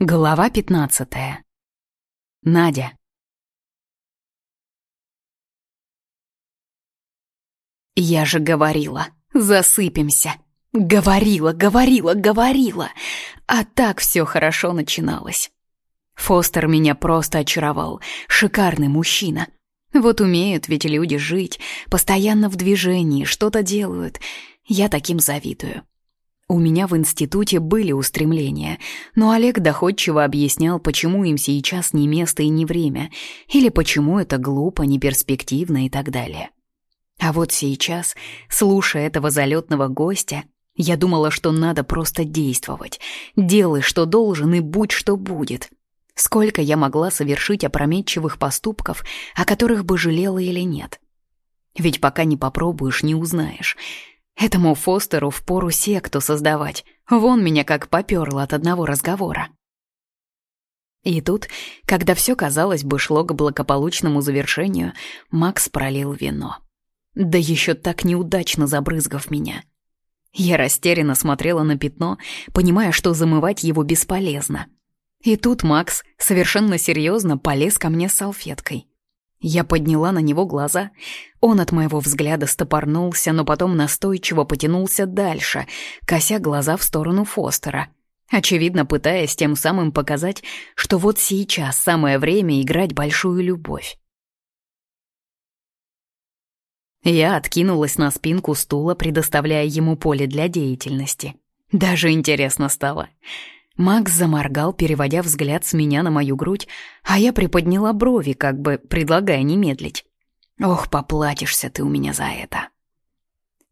Глава пятнадцатая. Надя. Я же говорила, засыпемся. Говорила, говорила, говорила. А так все хорошо начиналось. Фостер меня просто очаровал. Шикарный мужчина. Вот умеют ведь люди жить, постоянно в движении, что-то делают. Я таким завидую. У меня в институте были устремления, но Олег доходчиво объяснял, почему им сейчас не место и не время, или почему это глупо, неперспективно и так далее. А вот сейчас, слушая этого залетного гостя, я думала, что надо просто действовать. Делай, что должен, и будь, что будет. Сколько я могла совершить опрометчивых поступков, о которых бы жалела или нет. Ведь пока не попробуешь, не узнаешь — Этому Фостеру впору секту создавать. Вон меня как попёрло от одного разговора. И тут, когда все, казалось бы, шло к благополучному завершению, Макс пролил вино. Да еще так неудачно забрызгав меня. Я растерянно смотрела на пятно, понимая, что замывать его бесполезно. И тут Макс совершенно серьезно полез ко мне с салфеткой. Я подняла на него глаза. Он от моего взгляда стопорнулся, но потом настойчиво потянулся дальше, кося глаза в сторону Фостера. Очевидно, пытаясь тем самым показать, что вот сейчас самое время играть большую любовь. Я откинулась на спинку стула, предоставляя ему поле для деятельности. Даже интересно стало. Макс заморгал, переводя взгляд с меня на мою грудь, а я приподняла брови, как бы предлагая не медлить. «Ох, поплатишься ты у меня за это!»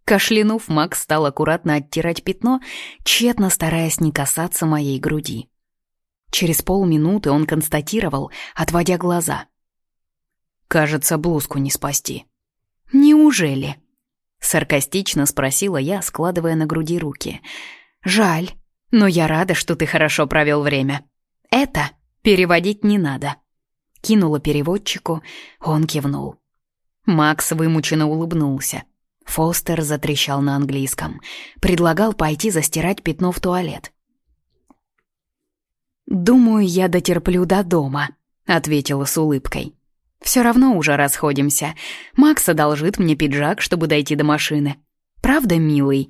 Кашлянув, Макс стал аккуратно оттирать пятно, тщетно стараясь не касаться моей груди. Через полминуты он констатировал, отводя глаза. «Кажется, блузку не спасти». «Неужели?» — саркастично спросила я, складывая на груди руки. «Жаль». Но я рада, что ты хорошо провел время. Это переводить не надо. Кинула переводчику, он кивнул. Макс вымученно улыбнулся. Фостер затрещал на английском. Предлагал пойти застирать пятно в туалет. «Думаю, я дотерплю до дома», — ответила с улыбкой. «Все равно уже расходимся. Макс одолжит мне пиджак, чтобы дойти до машины. Правда, милый?»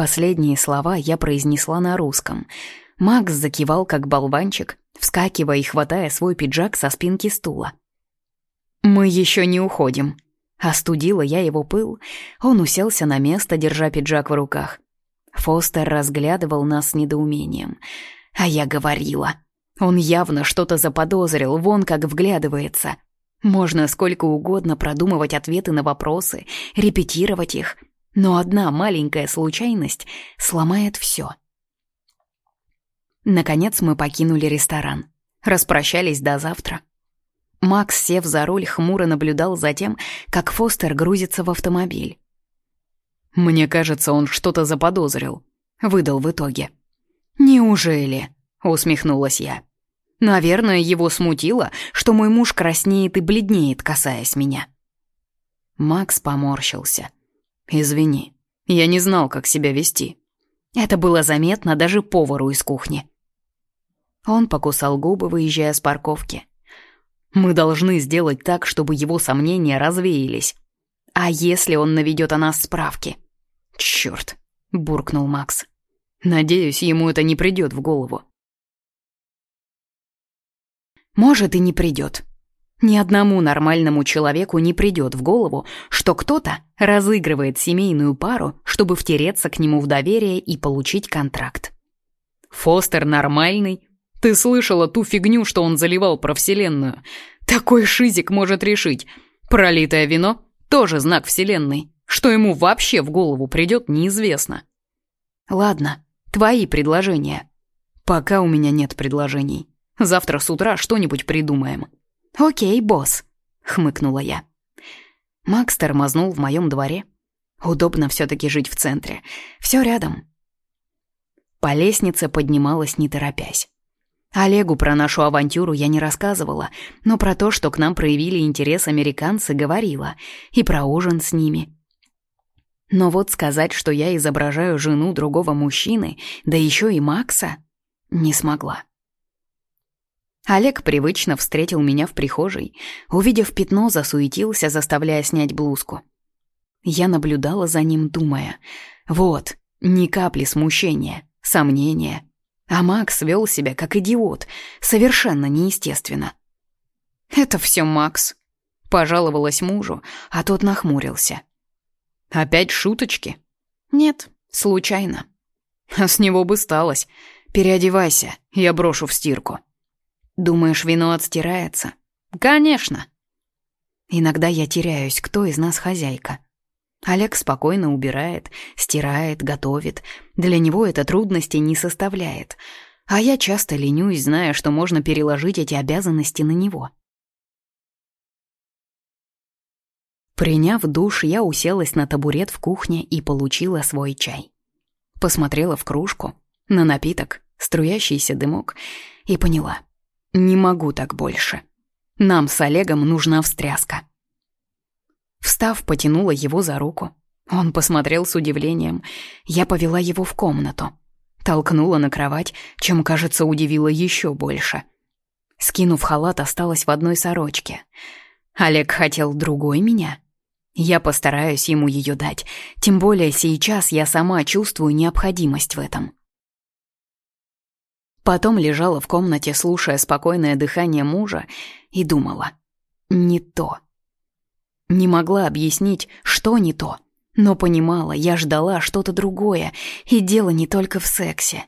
Последние слова я произнесла на русском. Макс закивал, как болванчик, вскакивая и хватая свой пиджак со спинки стула. «Мы еще не уходим». Остудила я его пыл. Он уселся на место, держа пиджак в руках. Фостер разглядывал нас с недоумением. А я говорила. Он явно что-то заподозрил, вон как вглядывается. Можно сколько угодно продумывать ответы на вопросы, репетировать их — но одна маленькая случайность сломает все. Наконец мы покинули ресторан. Распрощались до завтра. Макс, сев за руль, хмуро наблюдал за тем, как Фостер грузится в автомобиль. «Мне кажется, он что-то заподозрил», — выдал в итоге. «Неужели?» — усмехнулась я. «Наверное, его смутило, что мой муж краснеет и бледнеет, касаясь меня». Макс поморщился. «Извини, я не знал, как себя вести». Это было заметно даже повару из кухни. Он покусал губы, выезжая с парковки. «Мы должны сделать так, чтобы его сомнения развеялись. А если он наведет о нас справки?» «Чёрт!» — буркнул Макс. «Надеюсь, ему это не придет в голову». «Может, и не придет», ни одному нормальному человеку не придет в голову, что кто-то разыгрывает семейную пару, чтобы втереться к нему в доверие и получить контракт. Фостер нормальный? Ты слышала ту фигню, что он заливал про Вселенную? Такой шизик может решить. Пролитое вино — тоже знак Вселенной. Что ему вообще в голову придет, неизвестно. Ладно, твои предложения. Пока у меня нет предложений. Завтра с утра что-нибудь придумаем. «Окей, босс», — хмыкнула я. Макс тормознул в моем дворе. Удобно все-таки жить в центре. Все рядом. По лестнице поднималась, не торопясь. Олегу про нашу авантюру я не рассказывала, но про то, что к нам проявили интерес американцы, говорила. И про ужин с ними. Но вот сказать, что я изображаю жену другого мужчины, да еще и Макса, не смогла. Олег привычно встретил меня в прихожей. Увидев пятно, засуетился, заставляя снять блузку. Я наблюдала за ним, думая, вот, ни капли смущения, сомнения. А Макс вел себя как идиот, совершенно неестественно. «Это все Макс», — пожаловалась мужу, а тот нахмурился. «Опять шуточки?» «Нет, случайно». «А с него бы сталось. Переодевайся, я брошу в стирку». «Думаешь, вино отстирается?» «Конечно». Иногда я теряюсь, кто из нас хозяйка. Олег спокойно убирает, стирает, готовит. Для него это трудности не составляет. А я часто ленюсь, зная, что можно переложить эти обязанности на него. Приняв душ, я уселась на табурет в кухне и получила свой чай. Посмотрела в кружку, на напиток, струящийся дымок, и поняла. Не могу так больше. Нам с Олегом нужна встряска. Встав, потянула его за руку. Он посмотрел с удивлением. Я повела его в комнату. Толкнула на кровать, чем, кажется, удивила еще больше. Скинув халат, осталась в одной сорочке. Олег хотел другой меня. Я постараюсь ему ее дать, тем более сейчас я сама чувствую необходимость в этом. Потом лежала в комнате, слушая спокойное дыхание мужа, и думала. Не то. Не могла объяснить, что не то, но понимала, я ждала что-то другое, и дело не только в сексе.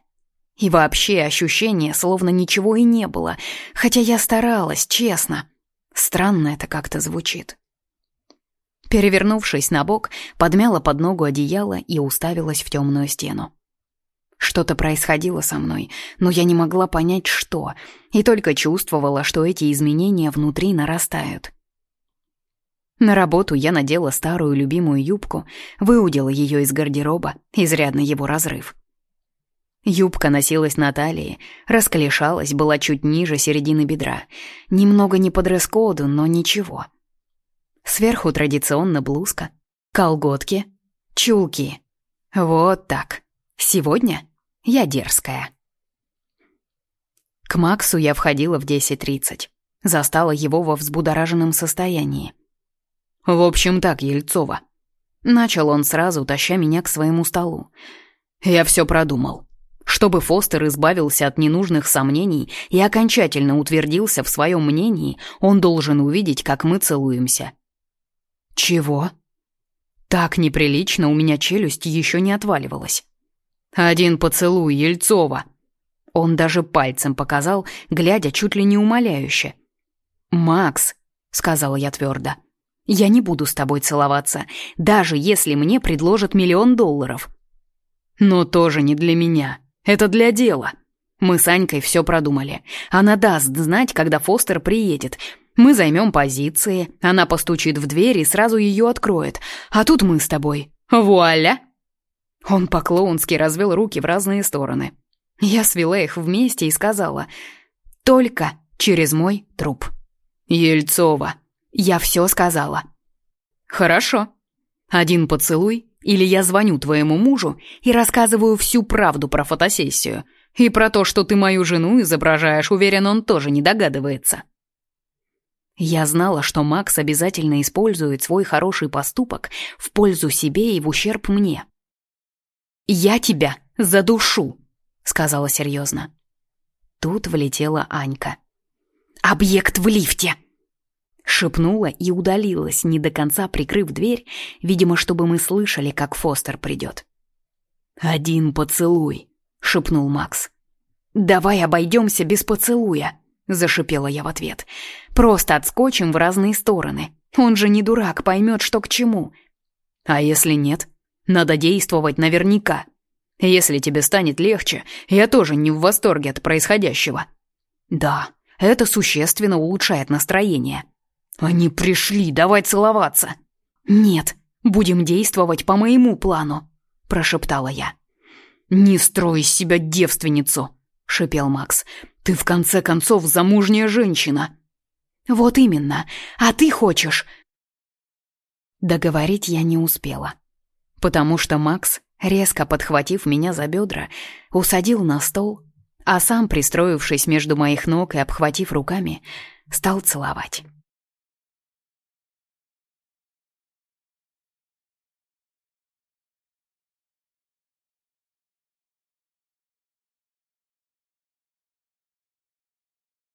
И вообще ощущение, словно ничего и не было, хотя я старалась, честно. Странно это как-то звучит. Перевернувшись на бок, подмяла под ногу одеяло и уставилась в темную стену. Что-то происходило со мной, но я не могла понять, что, и только чувствовала, что эти изменения внутри нарастают. На работу я надела старую любимую юбку, выудила ее из гардероба, изрядно его разрыв. Юбка носилась на талии, расколешалась, была чуть ниже середины бедра. Немного не по дресс-коду, но ничего. Сверху традиционно блузка, колготки, чулки. Вот так. Сегодня я дерзкая. К Максу я входила в 10.30. Застала его во взбудораженном состоянии. «В общем так, Ельцова». Начал он сразу, таща меня к своему столу. «Я все продумал. Чтобы Фостер избавился от ненужных сомнений и окончательно утвердился в своем мнении, он должен увидеть, как мы целуемся». «Чего?» Так неприлично у меня челюсть еще не отваливалась. «Один поцелуй, Ельцова!» Он даже пальцем показал, глядя чуть ли не умоляюще. «Макс», — сказала я твердо, — я не буду с тобой целоваться, даже если мне предложат миллион долларов. Но тоже не для меня. Это для дела. Мы с Анькой все продумали. Она даст знать, когда Фостер приедет. Мы займем позиции, она постучит в дверь и сразу ее откроет. А тут мы с тобой. Вуаля! Он по-клоунски развел руки в разные стороны. Я свела их вместе и сказала «Только через мой труп». «Ельцова», я все сказала. Хорошо. Один поцелуй, или я звоню твоему мужу и рассказываю всю правду про фотосессию. И про то, что ты мою жену изображаешь, уверен, он тоже не догадывается. Я знала, что Макс обязательно использует свой хороший поступок в пользу себе и в ущерб мне. «Я тебя задушу», — сказала серьезно. Тут влетела Анька. «Объект в лифте!» Шепнула и удалилась, не до конца прикрыв дверь, видимо, чтобы мы слышали, как Фостер придет. «Один поцелуй», — шепнул Макс. «Давай обойдемся без поцелуя», — зашипела я в ответ. «Просто отскочим в разные стороны. Он же не дурак, поймет, что к чему». «А если нет? Надо действовать наверняка. Если тебе станет легче, я тоже не в восторге от происходящего». «Да, это существенно улучшает настроение», «Они пришли, давай целоваться!» «Нет, будем действовать по моему плану», — прошептала я. «Не строй из себя девственницу», — шепел Макс. «Ты в конце концов замужняя женщина». «Вот именно. А ты хочешь...» Договорить я не успела, потому что Макс, резко подхватив меня за бедра, усадил на стол, а сам, пристроившись между моих ног и обхватив руками, стал целовать.